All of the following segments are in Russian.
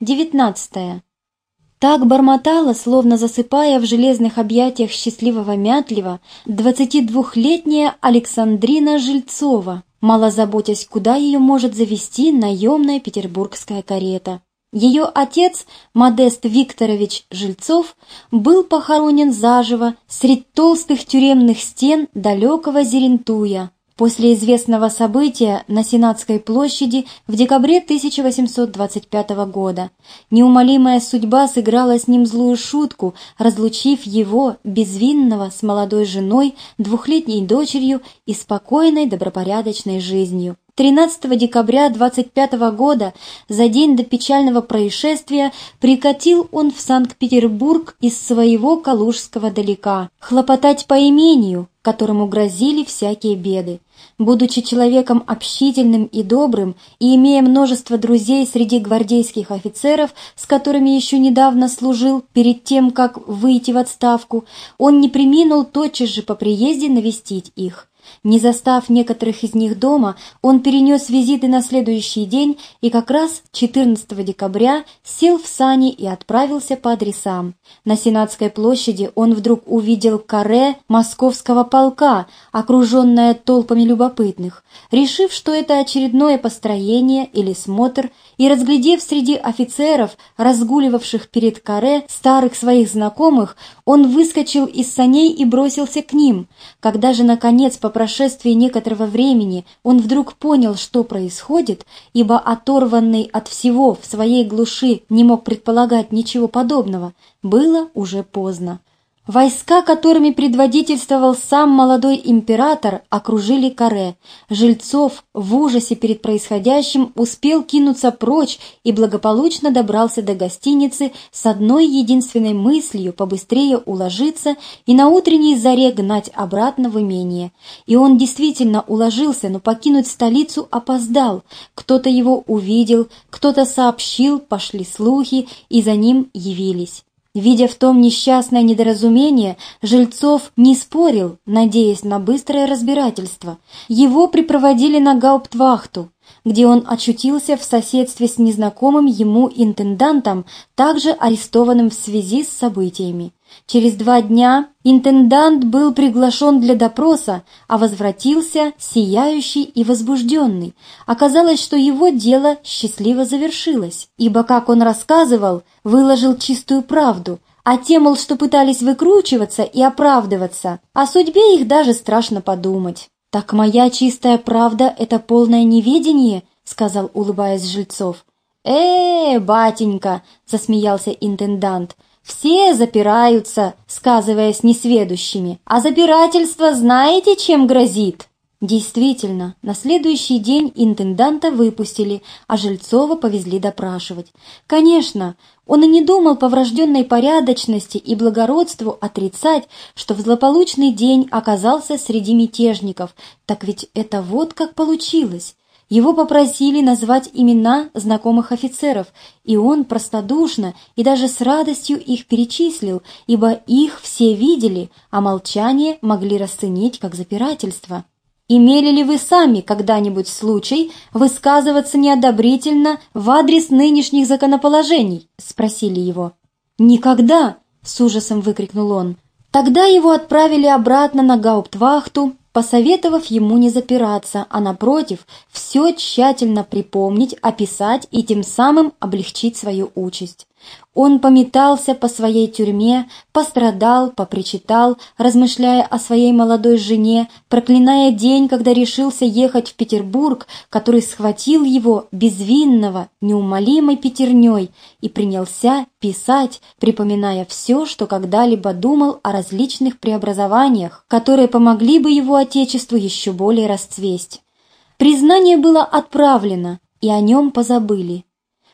19. Так бормотала, словно засыпая в железных объятиях счастливого Мятлева, 22-летняя Александрина Жильцова, мало заботясь, куда ее может завести наемная петербургская карета. Ее отец, Модест Викторович Жильцов, был похоронен заживо среди толстых тюремных стен далекого Зерентуя, после известного события на Сенатской площади в декабре 1825 года. Неумолимая судьба сыграла с ним злую шутку, разлучив его, безвинного, с молодой женой, двухлетней дочерью и спокойной добропорядочной жизнью. 13 декабря 25 года, за день до печального происшествия, прикатил он в Санкт-Петербург из своего Калужского далека, хлопотать по имению, которому грозили всякие беды. Будучи человеком общительным и добрым и имея множество друзей среди гвардейских офицеров, с которыми еще недавно служил перед тем, как выйти в отставку, он не приминул тотчас же по приезде навестить их. Не застав некоторых из них дома, он перенес визиты на следующий день и как раз 14 декабря сел в сани и отправился по адресам. На Сенатской площади он вдруг увидел каре московского полка, окруженное толпами любопытных. Решив, что это очередное построение или смотр, и разглядев среди офицеров, разгуливавших перед каре старых своих знакомых, он выскочил из саней и бросился к ним. Когда же, наконец, по прошествии некоторого времени он вдруг понял, что происходит, ибо оторванный от всего в своей глуши не мог предполагать ничего подобного, было уже поздно. Войска, которыми предводительствовал сам молодой император, окружили каре. Жильцов в ужасе перед происходящим успел кинуться прочь и благополучно добрался до гостиницы с одной единственной мыслью побыстрее уложиться и на утренней заре гнать обратно в имение. И он действительно уложился, но покинуть столицу опоздал. Кто-то его увидел, кто-то сообщил, пошли слухи, и за ним явились. Видя в том несчастное недоразумение, Жильцов не спорил, надеясь на быстрое разбирательство. Его припроводили на гауптвахту, где он очутился в соседстве с незнакомым ему интендантом, также арестованным в связи с событиями. Через два дня интендант был приглашен для допроса, а возвратился сияющий и возбужденный. Оказалось, что его дело счастливо завершилось, ибо, как он рассказывал, выложил чистую правду, а те, мол, что пытались выкручиваться и оправдываться, о судьбе их даже страшно подумать. «Так моя чистая правда — это полное неведение?» — сказал, улыбаясь Жильцов. «Э, батенька!» — засмеялся интендант — все запираются, сказываясь несведущими. А запирательство знаете, чем грозит? Действительно, на следующий день интенданта выпустили, а Жильцова повезли допрашивать. Конечно, он и не думал по врожденной порядочности и благородству отрицать, что в злополучный день оказался среди мятежников. Так ведь это вот как получилось. Его попросили назвать имена знакомых офицеров, и он простодушно и даже с радостью их перечислил, ибо их все видели, а молчание могли расценить как запирательство. Имели ли вы сами когда-нибудь случай высказываться неодобрительно в адрес нынешних законоположений? спросили его. Никогда, с ужасом выкрикнул он. Тогда его отправили обратно на гауптвахту, посоветовав ему не запираться, а напротив, все тщательно припомнить, описать и тем самым облегчить свою участь. Он пометался по своей тюрьме, пострадал, попричитал, размышляя о своей молодой жене, проклиная день, когда решился ехать в Петербург, который схватил его безвинного, неумолимой пятерней, и принялся писать, припоминая все, что когда-либо думал о различных преобразованиях, которые помогли бы его отечеству еще более расцвесть. Признание было отправлено, и о нем позабыли.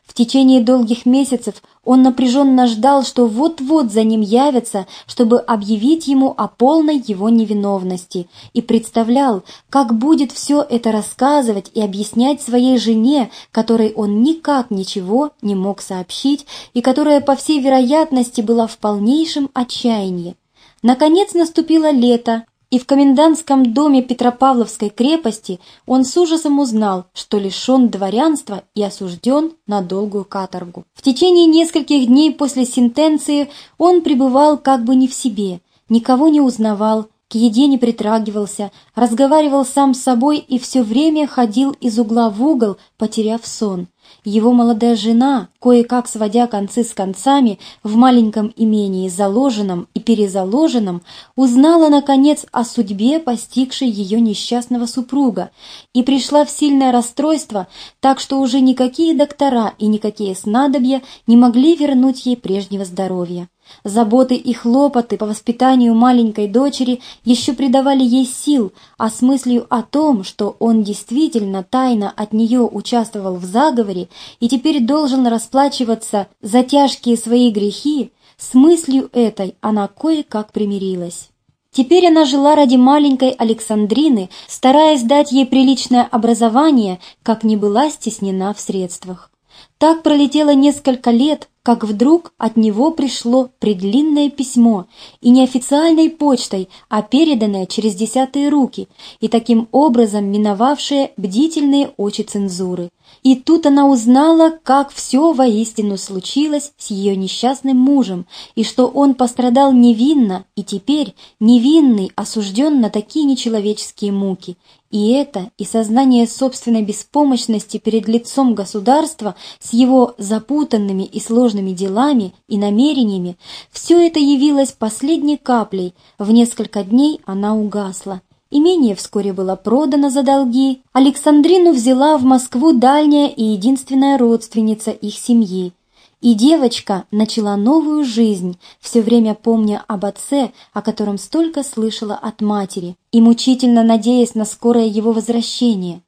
В течение долгих месяцев он напряженно ждал, что вот-вот за ним явятся, чтобы объявить ему о полной его невиновности, и представлял, как будет все это рассказывать и объяснять своей жене, которой он никак ничего не мог сообщить и которая, по всей вероятности, была в полнейшем отчаянии. Наконец наступило лето, и в комендантском доме Петропавловской крепости он с ужасом узнал, что лишен дворянства и осужден на долгую каторгу. В течение нескольких дней после сентенции он пребывал как бы не в себе, никого не узнавал, к еде не притрагивался, разговаривал сам с собой и все время ходил из угла в угол, потеряв сон. Его молодая жена, кое-как сводя концы с концами, в маленьком имении заложенном и перезаложенном, узнала, наконец, о судьбе, постигшей ее несчастного супруга, и пришла в сильное расстройство, так что уже никакие доктора и никакие снадобья не могли вернуть ей прежнего здоровья. Заботы и хлопоты по воспитанию маленькой дочери еще придавали ей сил, а с мыслью о том, что он действительно тайно от нее участвовал в заговоре и теперь должен расплачиваться за тяжкие свои грехи, с мыслью этой она кое-как примирилась. Теперь она жила ради маленькой Александрины, стараясь дать ей приличное образование, как не была стеснена в средствах. Так пролетело несколько лет, как вдруг от него пришло предлинное письмо, и не официальной почтой, а переданное через десятые руки, и таким образом миновавшее бдительные очи цензуры. И тут она узнала, как все воистину случилось с ее несчастным мужем, и что он пострадал невинно, и теперь невинный осужден на такие нечеловеческие муки, и это, и сознание собственной беспомощности перед лицом государства с его запутанными и сложными делами и намерениями, все это явилось последней каплей, в несколько дней она угасла. Имение вскоре было продано за долги, Александрину взяла в Москву дальняя и единственная родственница их семьи – и девочка начала новую жизнь, все время помня об отце, о котором столько слышала от матери, и мучительно надеясь на скорое его возвращение.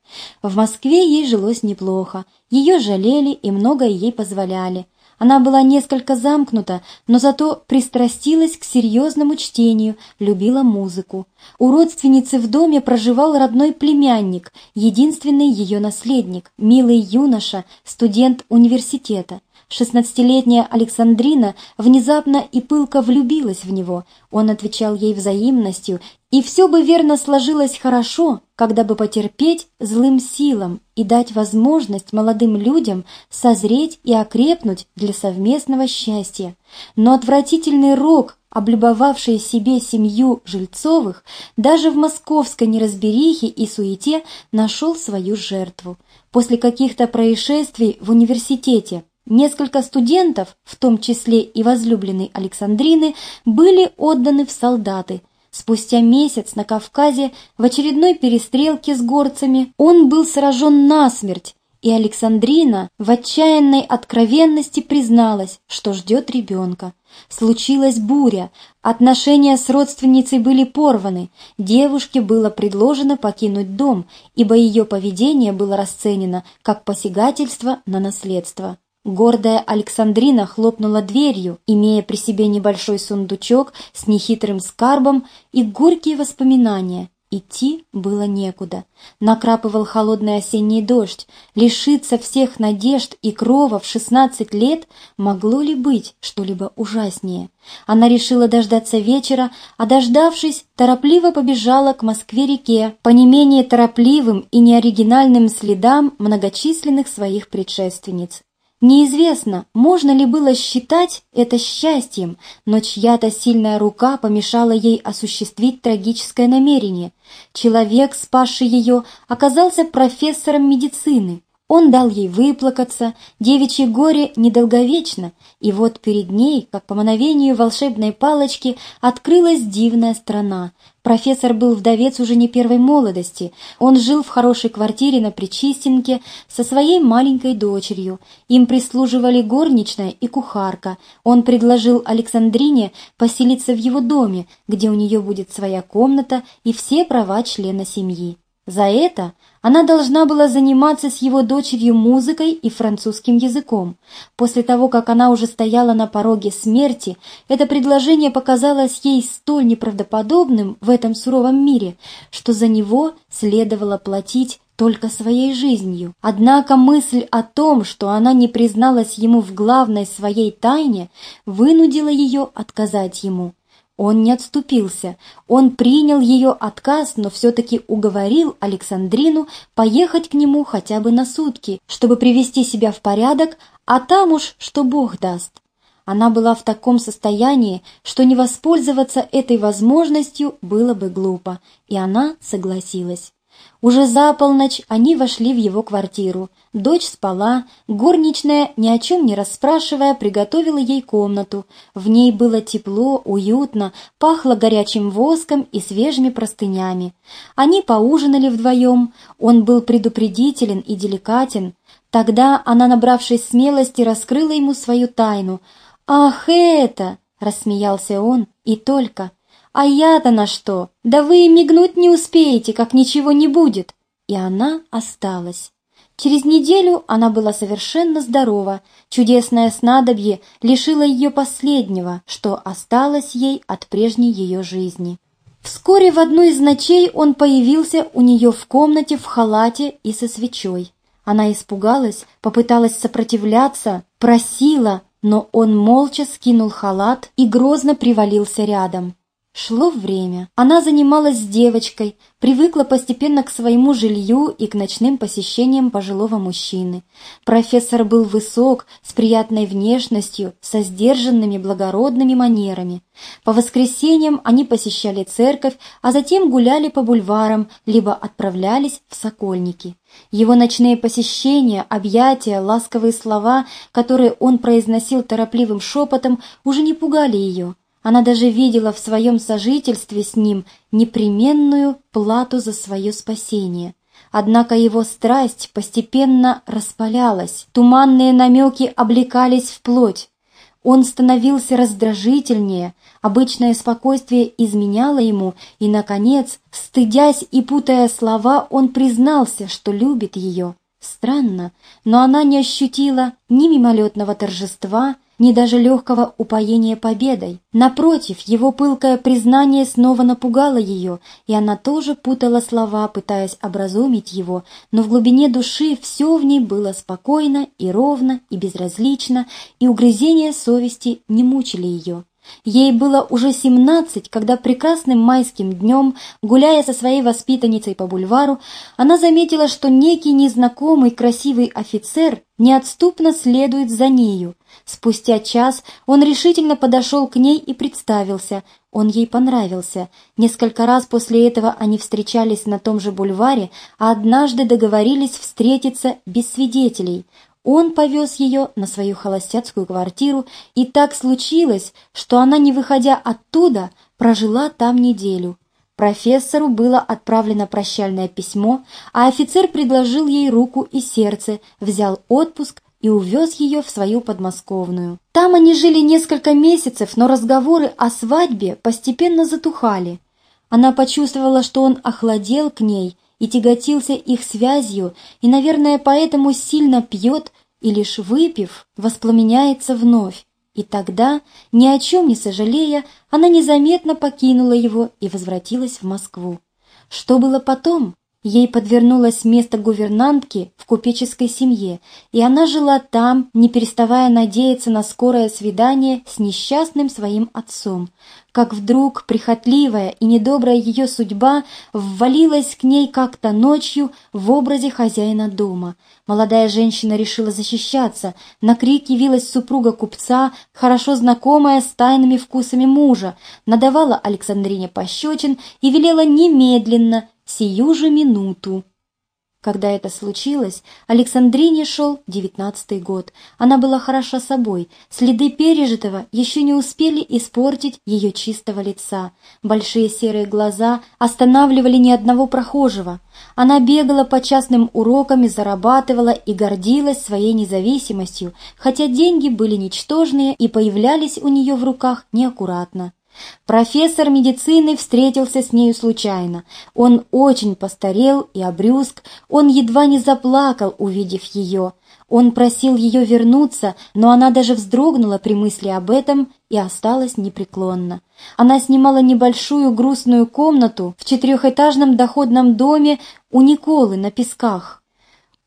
В Москве ей жилось неплохо, ее жалели и многое ей позволяли. Она была несколько замкнута, но зато пристрастилась к серьезному чтению, любила музыку. У родственницы в доме проживал родной племянник, единственный ее наследник, милый юноша, студент университета. Шестнадцатилетняя Александрина внезапно и пылко влюбилась в него. Он отвечал ей взаимностью, и все бы верно сложилось хорошо, когда бы потерпеть злым силам и дать возможность молодым людям созреть и окрепнуть для совместного счастья. Но отвратительный рок, облюбовавший себе семью Жильцовых, даже в московской неразберихе и суете нашел свою жертву. После каких-то происшествий в университете Несколько студентов, в том числе и возлюбленный Александрины, были отданы в солдаты. Спустя месяц на Кавказе в очередной перестрелке с горцами он был сражен насмерть, и Александрина в отчаянной откровенности призналась, что ждет ребенка. Случилась буря, отношения с родственницей были порваны, девушке было предложено покинуть дом, ибо ее поведение было расценено как посягательство на наследство. Гордая Александрина хлопнула дверью, имея при себе небольшой сундучок с нехитрым скарбом и горькие воспоминания. Идти было некуда. Накрапывал холодный осенний дождь. Лишиться всех надежд и крова в шестнадцать лет могло ли быть что-либо ужаснее? Она решила дождаться вечера, а дождавшись, торопливо побежала к Москве-реке по не менее торопливым и неоригинальным следам многочисленных своих предшественниц. Неизвестно, можно ли было считать это счастьем, но чья-то сильная рука помешала ей осуществить трагическое намерение. Человек, спасший ее, оказался профессором медицины. Он дал ей выплакаться, девичье горе недолговечно, и вот перед ней, как по мановению волшебной палочки, открылась дивная страна. Профессор был вдовец уже не первой молодости. Он жил в хорошей квартире на Причистенке со своей маленькой дочерью. Им прислуживали горничная и кухарка. Он предложил Александрине поселиться в его доме, где у нее будет своя комната и все права члена семьи. За это она должна была заниматься с его дочерью музыкой и французским языком. После того, как она уже стояла на пороге смерти, это предложение показалось ей столь неправдоподобным в этом суровом мире, что за него следовало платить только своей жизнью. Однако мысль о том, что она не призналась ему в главной своей тайне, вынудила ее отказать ему. Он не отступился. Он принял ее отказ, но все-таки уговорил Александрину поехать к нему хотя бы на сутки, чтобы привести себя в порядок, а там уж что Бог даст. Она была в таком состоянии, что не воспользоваться этой возможностью было бы глупо, и она согласилась. Уже за полночь они вошли в его квартиру. Дочь спала, горничная, ни о чем не расспрашивая, приготовила ей комнату. В ней было тепло, уютно, пахло горячим воском и свежими простынями. Они поужинали вдвоем, он был предупредителен и деликатен. Тогда она, набравшись смелости, раскрыла ему свою тайну. «Ах, это!» — рассмеялся он, и только. «А я-то на что? Да вы и мигнуть не успеете, как ничего не будет!» И она осталась. Через неделю она была совершенно здорова, чудесное снадобье лишило ее последнего, что осталось ей от прежней ее жизни. Вскоре в одну из ночей он появился у нее в комнате в халате и со свечой. Она испугалась, попыталась сопротивляться, просила, но он молча скинул халат и грозно привалился рядом. Шло время. Она занималась с девочкой, привыкла постепенно к своему жилью и к ночным посещениям пожилого мужчины. Профессор был высок, с приятной внешностью, со сдержанными благородными манерами. По воскресеньям они посещали церковь, а затем гуляли по бульварам, либо отправлялись в Сокольники. Его ночные посещения, объятия, ласковые слова, которые он произносил торопливым шепотом, уже не пугали ее. Она даже видела в своем сожительстве с ним непременную плату за свое спасение. Однако его страсть постепенно распалялась, туманные намеки облекались в плоть. Он становился раздражительнее, обычное спокойствие изменяло ему, и, наконец, стыдясь и путая слова, он признался, что любит ее. Странно, но она не ощутила ни мимолетного торжества, ни даже легкого упоения победой. Напротив, его пылкое признание снова напугало ее, и она тоже путала слова, пытаясь образумить его, но в глубине души все в ней было спокойно и ровно и безразлично, и угрызения совести не мучили ее. Ей было уже семнадцать, когда прекрасным майским днем, гуляя со своей воспитанницей по бульвару, она заметила, что некий незнакомый красивый офицер неотступно следует за нею. Спустя час он решительно подошел к ней и представился. Он ей понравился. Несколько раз после этого они встречались на том же бульваре, а однажды договорились встретиться без свидетелей. Он повез ее на свою холостяцкую квартиру, и так случилось, что она, не выходя оттуда, прожила там неделю. Профессору было отправлено прощальное письмо, а офицер предложил ей руку и сердце, взял отпуск и увез ее в свою подмосковную. Там они жили несколько месяцев, но разговоры о свадьбе постепенно затухали. Она почувствовала, что он охладел к ней и тяготился их связью, и, наверное, поэтому сильно пьет и лишь выпив, воспламеняется вновь. И тогда, ни о чем не сожалея, она незаметно покинула его и возвратилась в Москву. Что было потом? Ей подвернулось место гувернантки в купеческой семье, и она жила там, не переставая надеяться на скорое свидание с несчастным своим отцом. Как вдруг прихотливая и недобрая ее судьба ввалилась к ней как-то ночью в образе хозяина дома. Молодая женщина решила защищаться. На крик явилась супруга купца, хорошо знакомая с тайными вкусами мужа, надавала Александрине пощечин и велела немедленно сию же минуту. Когда это случилось, Александрине шел девятнадцатый год. Она была хороша собой. Следы пережитого еще не успели испортить ее чистого лица. Большие серые глаза останавливали ни одного прохожего. Она бегала по частным урокам и зарабатывала и гордилась своей независимостью, хотя деньги были ничтожные и появлялись у нее в руках неаккуратно. Профессор медицины встретился с нею случайно. Он очень постарел и обрюзг, он едва не заплакал, увидев ее. Он просил ее вернуться, но она даже вздрогнула при мысли об этом и осталась непреклонна. Она снимала небольшую грустную комнату в четырехэтажном доходном доме у Николы на Песках.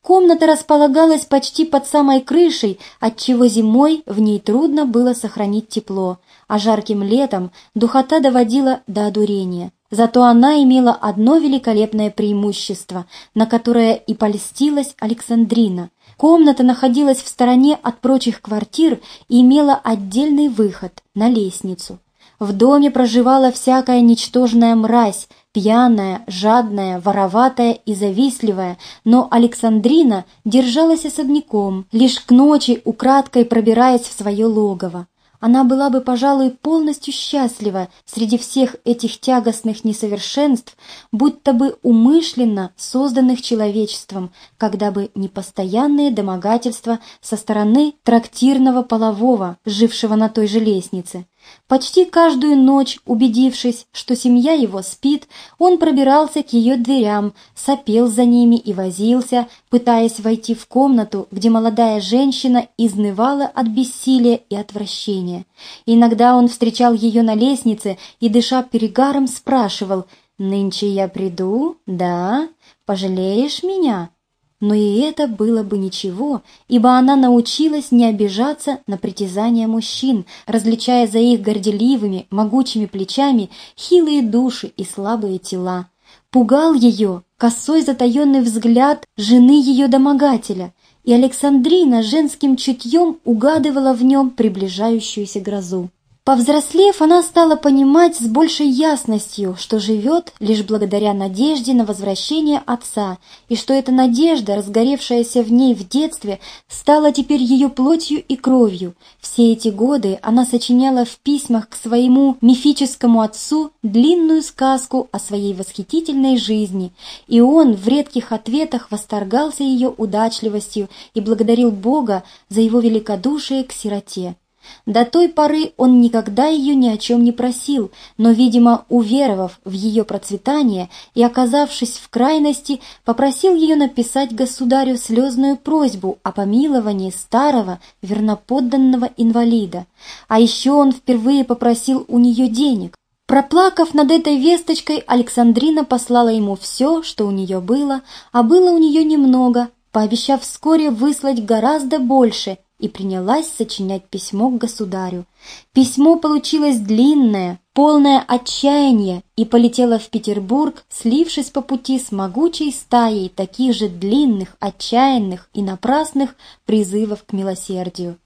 Комната располагалась почти под самой крышей, отчего зимой в ней трудно было сохранить тепло, а жарким летом духота доводила до одурения. Зато она имела одно великолепное преимущество, на которое и польстилась Александрина. Комната находилась в стороне от прочих квартир и имела отдельный выход на лестницу. В доме проживала всякая ничтожная мразь, пьяная, жадная, вороватая и завистливая, но Александрина держалась особняком, лишь к ночи украдкой пробираясь в свое логово она была бы, пожалуй, полностью счастлива среди всех этих тягостных несовершенств, будто бы умышленно созданных человечеством, когда бы не постоянные домогательства со стороны трактирного полового, жившего на той же лестнице. Почти каждую ночь, убедившись, что семья его спит, он пробирался к ее дверям, сопел за ними и возился, пытаясь войти в комнату, где молодая женщина изнывала от бессилия и отвращения. Иногда он встречал ее на лестнице и, дыша перегаром, спрашивал «Нынче я приду? Да? Пожалеешь меня?» Но и это было бы ничего, ибо она научилась не обижаться на притязания мужчин, различая за их горделивыми, могучими плечами хилые души и слабые тела. Пугал ее косой затаенный взгляд жены ее домогателя, и Александрина женским чутьем угадывала в нем приближающуюся грозу. Повзрослев, она стала понимать с большей ясностью, что живет лишь благодаря надежде на возвращение отца, и что эта надежда, разгоревшаяся в ней в детстве, стала теперь ее плотью и кровью. Все эти годы она сочиняла в письмах к своему мифическому отцу длинную сказку о своей восхитительной жизни, и он в редких ответах восторгался ее удачливостью и благодарил Бога за его великодушие к сироте. До той поры он никогда ее ни о чем не просил, но, видимо, уверовав в ее процветание и оказавшись в крайности, попросил ее написать государю слезную просьбу о помиловании старого, верноподданного инвалида. А еще он впервые попросил у нее денег. Проплакав над этой весточкой, Александрина послала ему все, что у нее было, а было у нее немного, пообещав вскоре выслать гораздо больше – и принялась сочинять письмо к государю. Письмо получилось длинное, полное отчаяния, и полетело в Петербург, слившись по пути с могучей стаей таких же длинных, отчаянных и напрасных призывов к милосердию.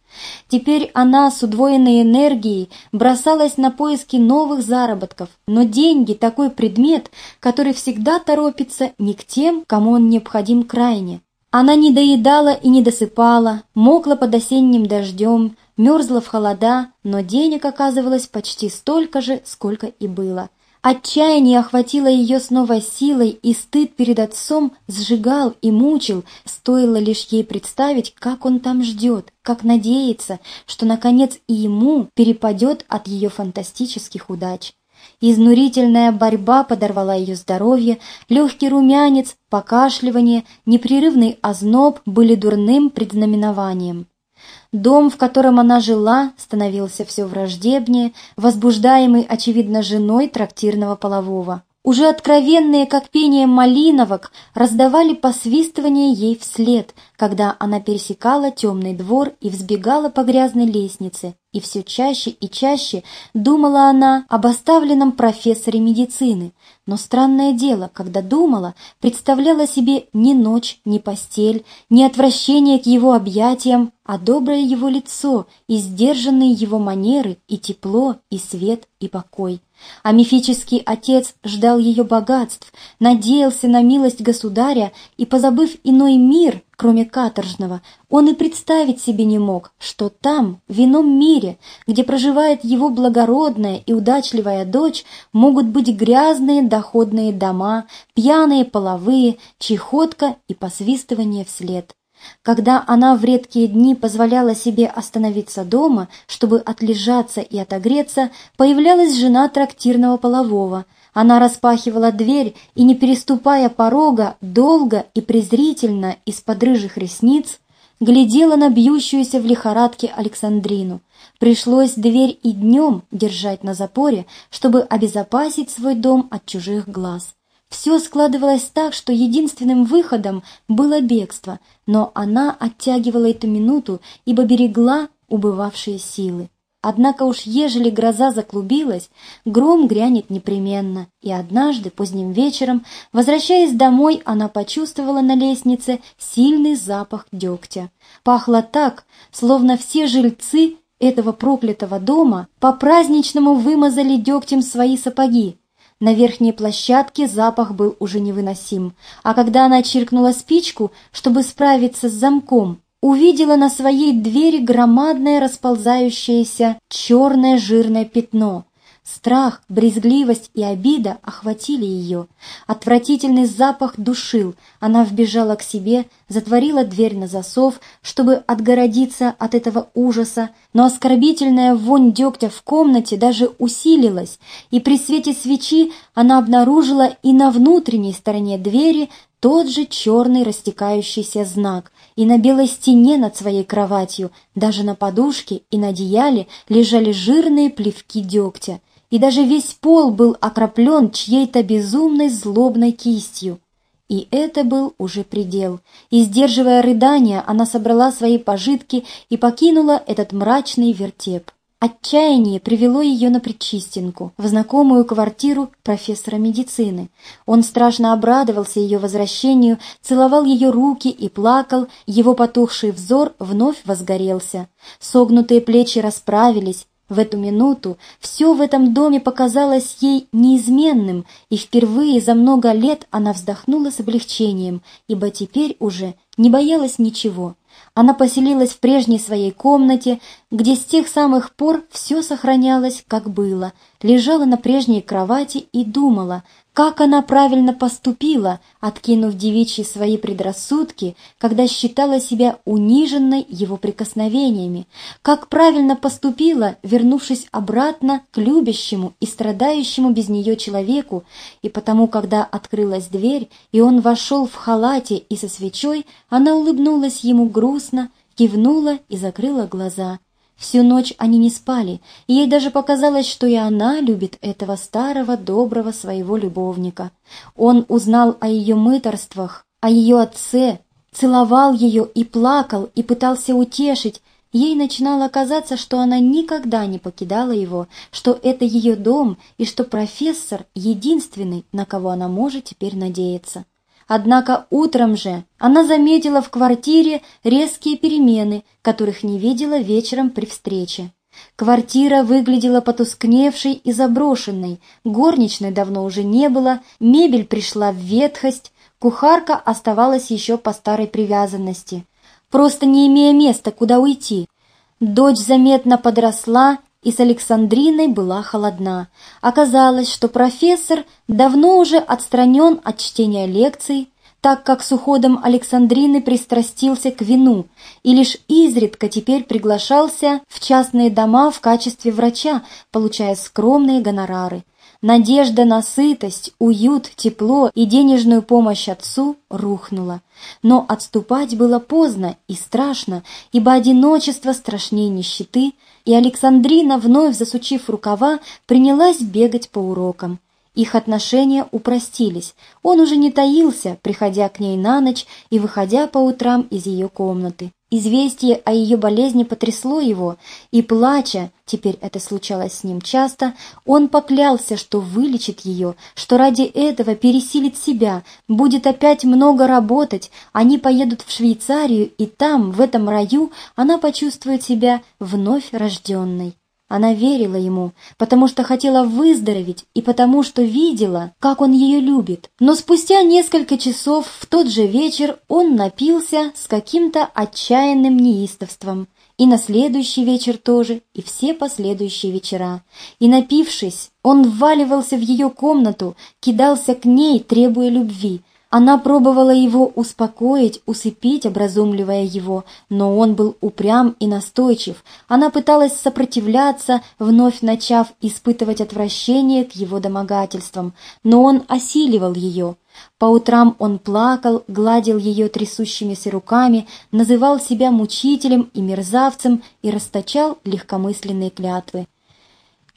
Теперь она с удвоенной энергией бросалась на поиски новых заработков, но деньги – такой предмет, который всегда торопится не к тем, кому он необходим крайне, она не доедала и не досыпала, мокла под осенним дождем, мерзла в холода, но денег оказывалось почти столько же, сколько и было. Отчаяние охватило ее с новой силой, и стыд перед отцом сжигал и мучил, стоило лишь ей представить, как он там ждет, как надеется, что, наконец, и ему перепадет от ее фантастических удач. Изнурительная борьба подорвала ее здоровье, легкий румянец, покашливание, непрерывный озноб были дурным предзнаменованием. Дом, в котором она жила, становился все враждебнее, возбуждаемый, очевидно, женой трактирного полового. Уже откровенные, как пение малиновок, раздавали посвистывание ей вслед, когда она пересекала темный двор и взбегала по грязной лестнице, и все чаще и чаще думала она об оставленном профессоре медицины. Но странное дело, когда думала, представляла себе ни ночь, ни постель, ни отвращение к его объятиям, а доброе его лицо, и сдержанные его манеры, и тепло, и свет, и покой. А мифический отец ждал ее богатств, надеялся на милость государя и, позабыв иной мир, кроме каторжного, он и представить себе не мог, что там, в ином мире, где проживает его благородная и удачливая дочь, могут быть грязные доходные дома, пьяные половые, чехотка и посвистывание вслед. Когда она в редкие дни позволяла себе остановиться дома, чтобы отлежаться и отогреться, появлялась жена трактирного полового. Она распахивала дверь и, не переступая порога, долго и презрительно из-под рыжих ресниц глядела на бьющуюся в лихорадке Александрину. Пришлось дверь и днем держать на запоре, чтобы обезопасить свой дом от чужих глаз. Все складывалось так, что единственным выходом было бегство, но она оттягивала эту минуту, ибо берегла убывавшие силы. Однако уж ежели гроза заклубилась, гром грянет непременно, и однажды, поздним вечером, возвращаясь домой, она почувствовала на лестнице сильный запах дегтя. Пахло так, словно все жильцы этого проклятого дома по-праздничному вымазали дегтем свои сапоги. На верхней площадке запах был уже невыносим, а когда она чиркнула спичку, чтобы справиться с замком, увидела на своей двери громадное расползающееся черное жирное пятно. Страх, брезгливость и обида охватили ее. Отвратительный запах душил. Она вбежала к себе, затворила дверь на засов, чтобы отгородиться от этого ужаса, но оскорбительная вонь дегтя в комнате даже усилилась, и при свете свечи она обнаружила и на внутренней стороне двери тот же черный растекающийся знак, и на белой стене над своей кроватью, даже на подушке и на одеяле лежали жирные плевки дегтя, и даже весь пол был окроплен чьей-то безумной злобной кистью. И это был уже предел. И, сдерживая рыдания, она собрала свои пожитки и покинула этот мрачный вертеп. Отчаяние привело ее на Причистенку, в знакомую квартиру профессора медицины. Он страшно обрадовался ее возвращению, целовал ее руки и плакал, его потухший взор вновь возгорелся. Согнутые плечи расправились, в эту минуту все в этом доме показалось ей неизменным, и впервые за много лет она вздохнула с облегчением, ибо теперь уже не боялась ничего. Она поселилась в прежней своей комнате, где с тех самых пор все сохранялось, как было, лежала на прежней кровати и думала, как она правильно поступила, откинув девичьи свои предрассудки, когда считала себя униженной его прикосновениями, как правильно поступила, вернувшись обратно к любящему и страдающему без нее человеку, и потому, когда открылась дверь, и он вошел в халате и со свечой, она улыбнулась ему грустно, кивнула и закрыла глаза. Всю ночь они не спали, и ей даже показалось, что и она любит этого старого, доброго своего любовника. Он узнал о ее мыторствах, о ее отце, целовал ее и плакал, и пытался утешить. Ей начинало казаться, что она никогда не покидала его, что это ее дом, и что профессор — единственный, на кого она может теперь надеяться. Однако утром же она заметила в квартире резкие перемены, которых не видела вечером при встрече. Квартира выглядела потускневшей и заброшенной, горничной давно уже не было, мебель пришла в ветхость, кухарка оставалась еще по старой привязанности, просто не имея места, куда уйти. Дочь заметно подросла и с Александриной была холодна. Оказалось, что профессор давно уже отстранен от чтения лекций, так как с уходом Александрины пристрастился к вину и лишь изредка теперь приглашался в частные дома в качестве врача, получая скромные гонорары. Надежда на сытость, уют, тепло и денежную помощь отцу рухнула. Но отступать было поздно и страшно, ибо одиночество страшнее нищеты, и Александрина, вновь засучив рукава, принялась бегать по урокам. Их отношения упростились. Он уже не таился, приходя к ней на ночь и выходя по утрам из ее комнаты. Известие о ее болезни потрясло его, и, плача, теперь это случалось с ним часто, он поклялся, что вылечит ее, что ради этого пересилит себя, будет опять много работать, они поедут в Швейцарию, и там, в этом раю, она почувствует себя вновь рожденной. Она верила ему, потому что хотела выздороветь и потому что видела, как он ее любит. Но спустя несколько часов в тот же вечер он напился с каким-то отчаянным неистовством. И на следующий вечер тоже, и все последующие вечера. И напившись, он вваливался в ее комнату, кидался к ней, требуя любви, она пробовала его успокоить, усыпить, образумливая его, но он был упрям и настойчив. Она пыталась сопротивляться, вновь начав испытывать отвращение к его домогательствам, но он осиливал ее. По утрам он плакал, гладил ее трясущимися руками, называл себя мучителем и мерзавцем и расточал легкомысленные клятвы.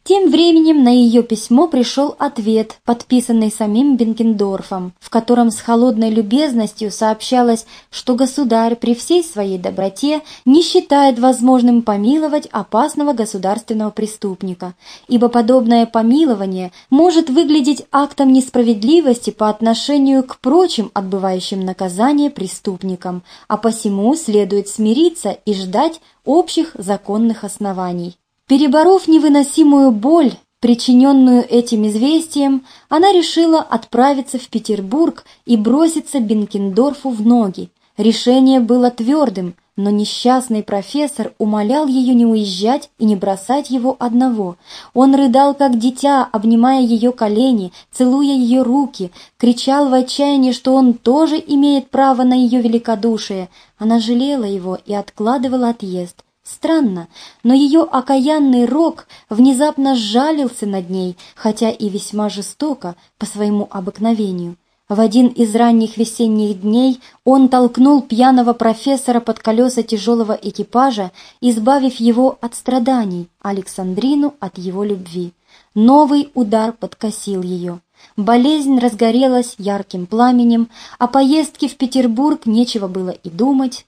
Тем временем на ее письмо пришел ответ, подписанный самим Бенкендорфом, в котором с холодной любезностью сообщалось, что государь при всей своей доброте не считает возможным помиловать опасного государственного преступника, ибо подобное помилование может выглядеть актом несправедливости по отношению к прочим отбывающим наказание преступникам, а посему следует смириться и ждать общих законных оснований. Переборов невыносимую боль, причиненную этим известием, она решила отправиться в Петербург и броситься Бенкендорфу в ноги. Решение было твердым, но несчастный профессор умолял ее не уезжать и не бросать его одного. Он рыдал, как дитя, обнимая ее колени, целуя ее руки, кричал в отчаянии, что он тоже имеет право на ее великодушие. Она жалела его и откладывала отъезд. Странно, но ее окаянный рок внезапно сжалился над ней, хотя и весьма жестоко по своему обыкновению. В один из ранних весенних дней он толкнул пьяного профессора под колеса тяжелого экипажа, избавив его от страданий, Александрину от его любви. Новый удар подкосил ее. Болезнь разгорелась ярким пламенем, о поездке в Петербург нечего было и думать,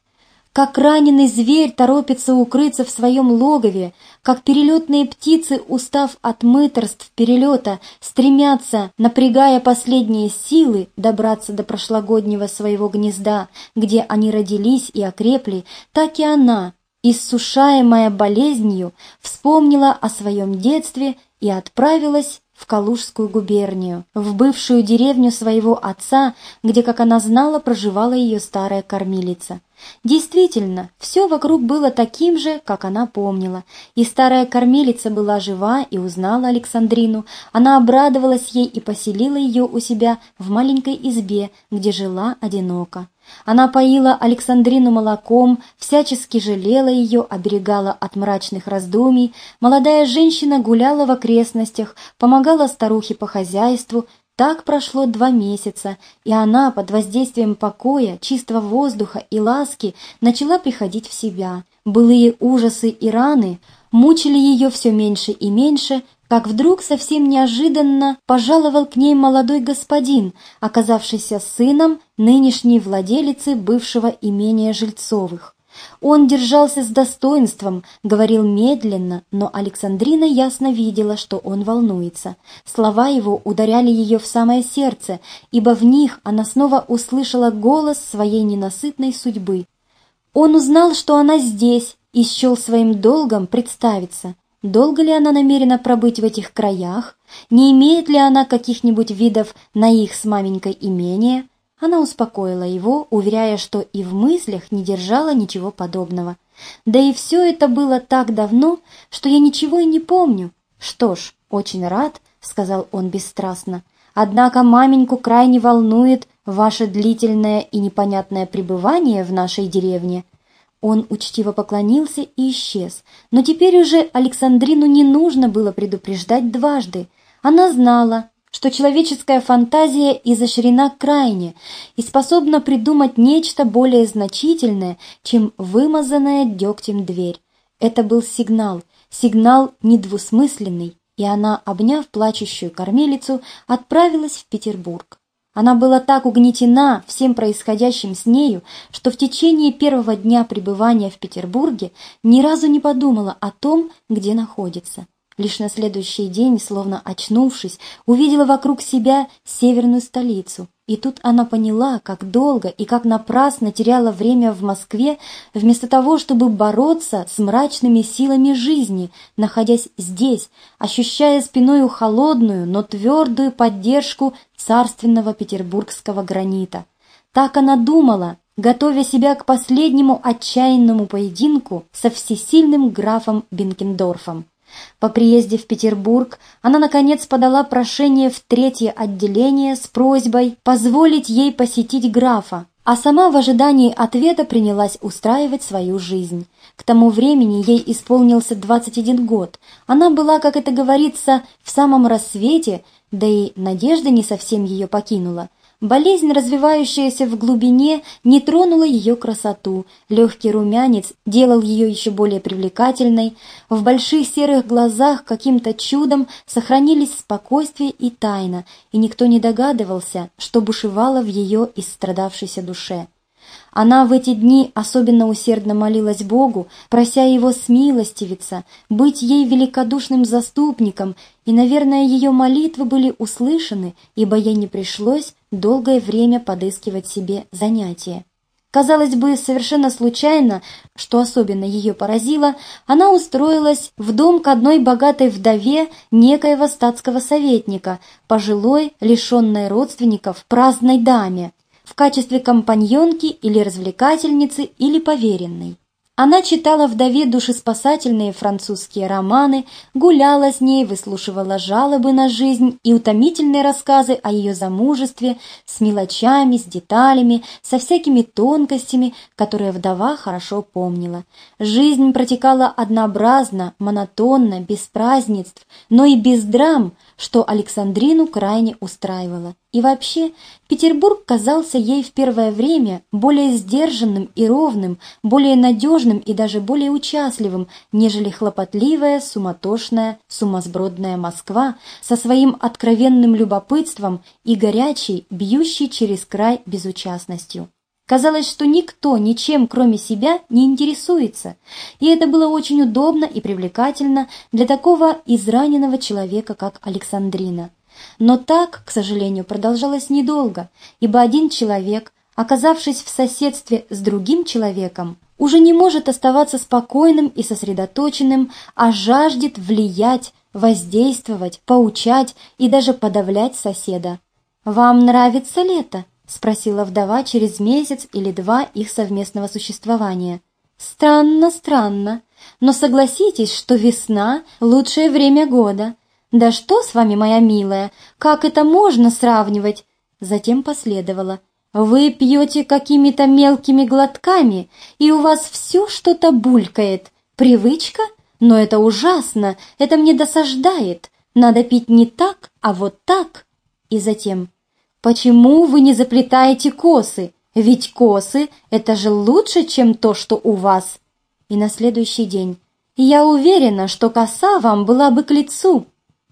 как раненый зверь торопится укрыться в своем логове, как перелетные птицы, устав от мыторств перелета, стремятся, напрягая последние силы, добраться до прошлогоднего своего гнезда, где они родились и окрепли, так и она, иссушаемая болезнью, вспомнила о своем детстве и отправилась в Калужскую губернию, в бывшую деревню своего отца, где, как она знала, проживала ее старая кормилица. Действительно, все вокруг было таким же, как она помнила, и старая кормилица была жива и узнала Александрину. Она обрадовалась ей и поселила ее у себя в маленькой избе, где жила одиноко. Она поила Александрину молоком, всячески жалела ее, оберегала от мрачных раздумий. Молодая женщина гуляла в окрестностях, помогала старухе по хозяйству, так прошло два месяца, и она под воздействием покоя, чистого воздуха и ласки начала приходить в себя. Былые ужасы и раны мучили ее все меньше и меньше, как вдруг совсем неожиданно пожаловал к ней молодой господин, оказавшийся сыном нынешней владелицы бывшего имения Жильцовых. Он держался с достоинством, говорил медленно, но Александрина ясно видела, что он волнуется. Слова его ударяли ее в самое сердце, ибо в них она снова услышала голос своей ненасытной судьбы. Он узнал, что она здесь, и счел своим долгом представиться. Долго ли она намерена пробыть в этих краях? Не имеет ли она каких-нибудь видов на их с маменькой имение? Она успокоила его, уверяя, что и в мыслях не держала ничего подобного. Да и все это было так давно, что я ничего и не помню. Что ж, очень рад, — сказал он бесстрастно. Однако маменьку крайне волнует ваше длительное и непонятное пребывание в нашей деревне. Он учтиво поклонился и исчез, но теперь уже Александрину не нужно было предупреждать дважды. Она знала, что человеческая фантазия изощрена крайне и способна придумать нечто более значительное, чем вымазанная дегтем дверь. Это был сигнал, сигнал недвусмысленный, и она, обняв плачущую кормилицу, отправилась в Петербург. Она была так угнетена всем происходящим с нею, что в течение первого дня пребывания в Петербурге ни разу не подумала о том, где находится. Лишь на следующий день, словно очнувшись, увидела вокруг себя северную столицу. И тут она поняла, как долго и как напрасно теряла время в Москве, вместо того, чтобы бороться с мрачными силами жизни, находясь здесь, ощущая спиною холодную, но твердую поддержку царственного петербургского гранита. Так она думала, готовя себя к последнему отчаянному поединку со всесильным графом Бенкендорфом. По приезде в Петербург она, наконец, подала прошение в третье отделение с просьбой позволить ей посетить графа, а сама в ожидании ответа принялась устраивать свою жизнь. К тому времени ей исполнился 21 год. Она была, как это говорится, в самом рассвете, да и надежда не совсем ее покинула. Болезнь, развивающаяся в глубине, не тронула ее красоту. Легкий румянец делал ее еще более привлекательной. В больших серых глазах каким-то чудом сохранились спокойствие и тайна, и никто не догадывался, что бушевало в ее истрадавшейся душе. Она в эти дни особенно усердно молилась Богу, прося Его смилостивиться, быть ей великодушным заступником, и, наверное, ее молитвы были услышаны, ибо ей не пришлось долгое время подыскивать себе занятия. Казалось бы, совершенно случайно, что особенно ее поразило, она устроилась в дом к одной богатой вдове некоего статского советника, пожилой, лишенной родственников, праздной даме в качестве компаньонки или развлекательницы или поверенной. Она читала вдове душеспасательные французские романы, гуляла с ней, выслушивала жалобы на жизнь и утомительные рассказы о ее замужестве с мелочами, с деталями, со всякими тонкостями, которые вдова хорошо помнила. Жизнь протекала однообразно, монотонно, без празднеств, но и без драм, что Александрину крайне устраивало. И вообще, Петербург казался ей в первое время более сдержанным и ровным, более надежным и даже более участливым, нежели хлопотливая, суматошная, сумасбродная Москва со своим откровенным любопытством и горячей, бьющей через край безучастностью. Казалось, что никто ничем, кроме себя, не интересуется, и это было очень удобно и привлекательно для такого израненного человека, как Александрина. Но так, к сожалению, продолжалось недолго, ибо один человек, оказавшись в соседстве с другим человеком, уже не может оставаться спокойным и сосредоточенным, а жаждет влиять, воздействовать, поучать и даже подавлять соседа. «Вам нравится лето?» — спросила вдова через месяц или два их совместного существования. «Странно, странно. Но согласитесь, что весна — лучшее время года. «Да что с вами, моя милая? Как это можно сравнивать?» Затем последовало. «Вы пьете какими-то мелкими глотками, и у вас все что-то булькает. Привычка? Но это ужасно, это мне досаждает. Надо пить не так, а вот так». И затем. «Почему вы не заплетаете косы? Ведь косы — это же лучше, чем то, что у вас». И на следующий день. «Я уверена, что коса вам была бы к лицу».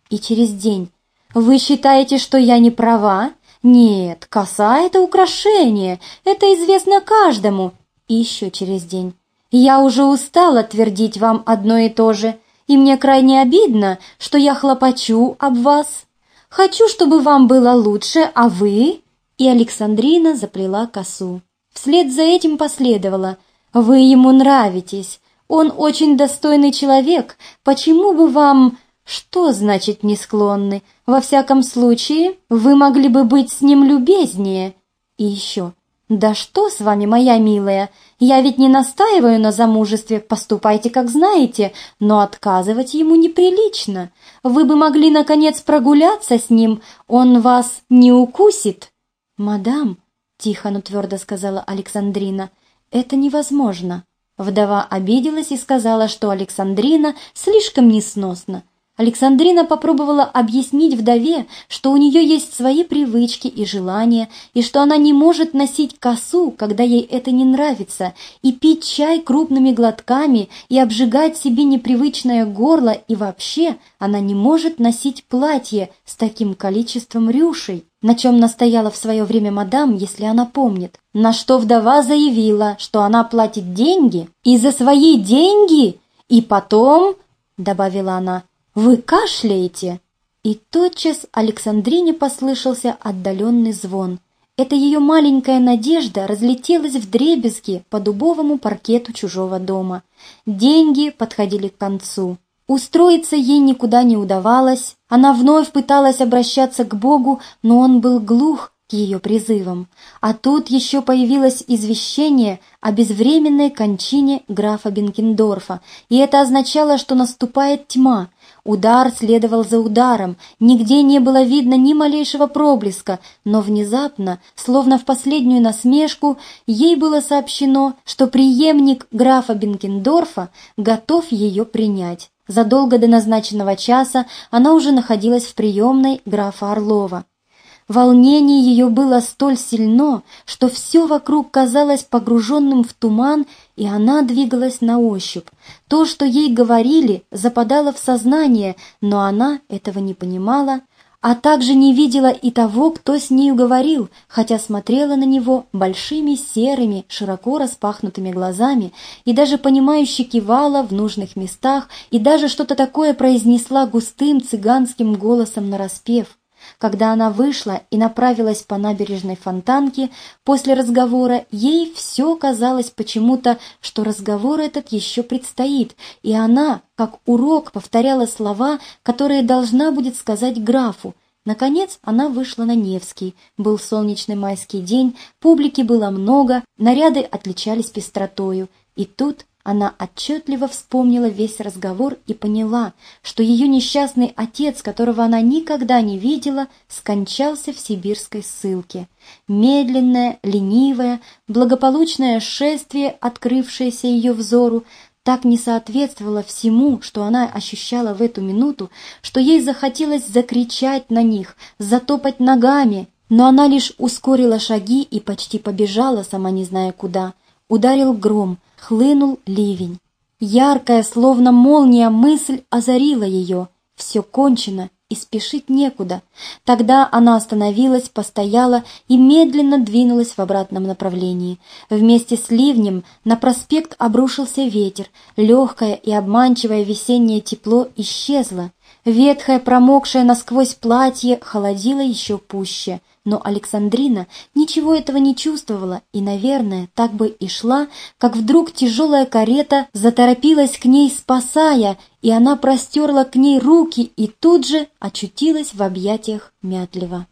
И через день. Вы считаете, что я не права? Нет, коса — это украшение, это известно каждому. И еще через день. Я уже устала твердить вам одно и то же, и мне крайне обидно, что я хлопочу об вас. Хочу, чтобы вам было лучше, а вы...» И Александрина заплела косу. Вслед за этим последовало «Вы ему нравитесь, он очень достойный человек, почему бы вам...» Что значит не склонны? Во всяком случае, вы могли бы быть с ним любезнее. И еще. Да что с вами, моя милая? Я ведь не настаиваю на замужестве, поступайте как знаете, но отказывать ему неприлично. Вы бы могли, наконец, прогуляться с ним, он вас не укусит. Мадам, тихо, но твердо сказала Александрина, это невозможно. Вдова обиделась и сказала, что Александрина слишком несносна. Александрина попробовала объяснить вдове, что у нее есть свои привычки и желания, и что она не может носить косу, когда ей это не нравится, и пить чай крупными глотками, и обжигать себе непривычное горло, и вообще она не может носить платье с таким количеством рюшей, на чем настояла в свое время мадам, если она помнит. На что вдова заявила, что она платит деньги, и за свои деньги, и потом, добавила она, «Вы кашляете?» И тотчас Александрине послышался отдаленный звон. Это ее маленькая надежда разлетелась в дребезги по дубовому паркету чужого дома. Деньги подходили к концу. Устроиться ей никуда не удавалось. Она вновь пыталась обращаться к Богу, но он был глух к ее призывам. А тут еще появилось извещение о безвременной кончине графа Бенкендорфа, и это означало, что наступает тьма, Удар следовал за ударом, нигде не было видно ни малейшего проблеска, но внезапно, словно в последнюю насмешку, ей было сообщено, что преемник графа Бенкендорфа готов ее принять. Задолго до назначенного часа она уже находилась в приемной графа Орлова. Волнение ее было столь сильно, что все вокруг казалось погруженным в туман, и она двигалась на ощупь. То, что ей говорили, западало в сознание, но она этого не понимала, а также не видела и того, кто с нею говорил, хотя смотрела на него большими серыми, широко распахнутыми глазами и даже понимающе кивала в нужных местах и даже что-то такое произнесла густым цыганским голосом нараспев. Когда она вышла и направилась по набережной Фонтанке, после разговора ей все казалось почему-то, что разговор этот еще предстоит, и она, как урок, повторяла слова, которые должна будет сказать графу. Наконец она вышла на Невский. Был солнечный майский день, публики было много, наряды отличались пестротою. И тут она отчетливо вспомнила весь разговор и поняла, что ее несчастный отец, которого она никогда не видела, скончался в сибирской ссылке. Медленное, ленивое, благополучное шествие, открывшееся ее взору, так не соответствовало всему, что она ощущала в эту минуту, что ей захотелось закричать на них, затопать ногами, но она лишь ускорила шаги и почти побежала, сама не зная куда. Ударил гром, хлынул ливень. Яркая, словно молния, мысль озарила ее. Все кончено, и спешить некуда. Тогда она остановилась, постояла и медленно двинулась в обратном направлении. Вместе с ливнем на проспект обрушился ветер, легкое и обманчивое весеннее тепло исчезло. Ветхое, промокшее насквозь платье холодило еще пуще, но Александрина ничего этого не чувствовала и, наверное, так бы и шла, как вдруг тяжелая карета заторопилась к ней, спасая, и она простерла к ней руки и тут же очутилась в объятиях Мятлева.